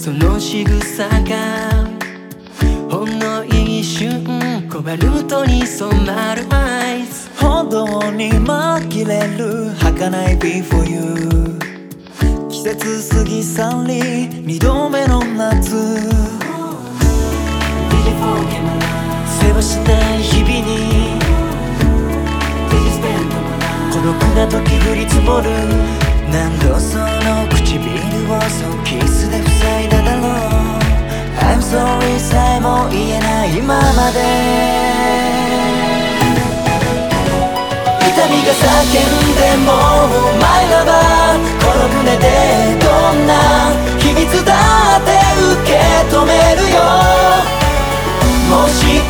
その仕草がほんの一瞬コバルトに染まるアイス。歩道に紛れる儚い Before you 季節過ぎ去り二度目の夏。世話したい日々に孤独な時降り積もる何度その唇をそうキスで塞いだだろう。I'm sorry さえも言えない今まで。痛みが叫んでも My lover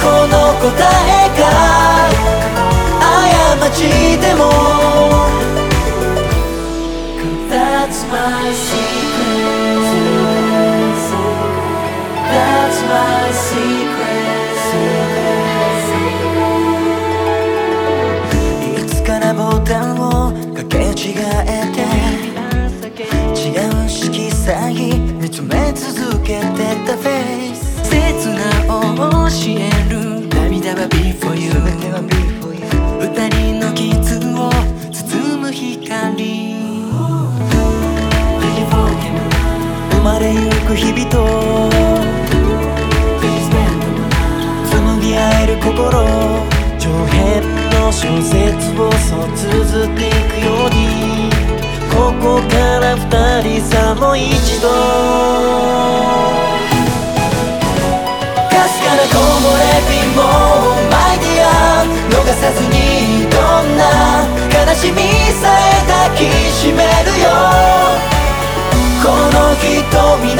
この答えが過ちでも。That's my secret. That's my secret. いつからボタンをかけ違えて。違う色彩見つめ続けてたフェイス切なを教えく日々と。紡ぎ合える心。長編の小説をそう綴っていくように。ここから二人さもう一度。かすかな木漏れ日も My dear 逃さずにどんな。悲しみさえ抱きしめるよ。この瞳の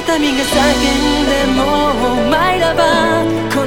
痛みが叫んでも My lover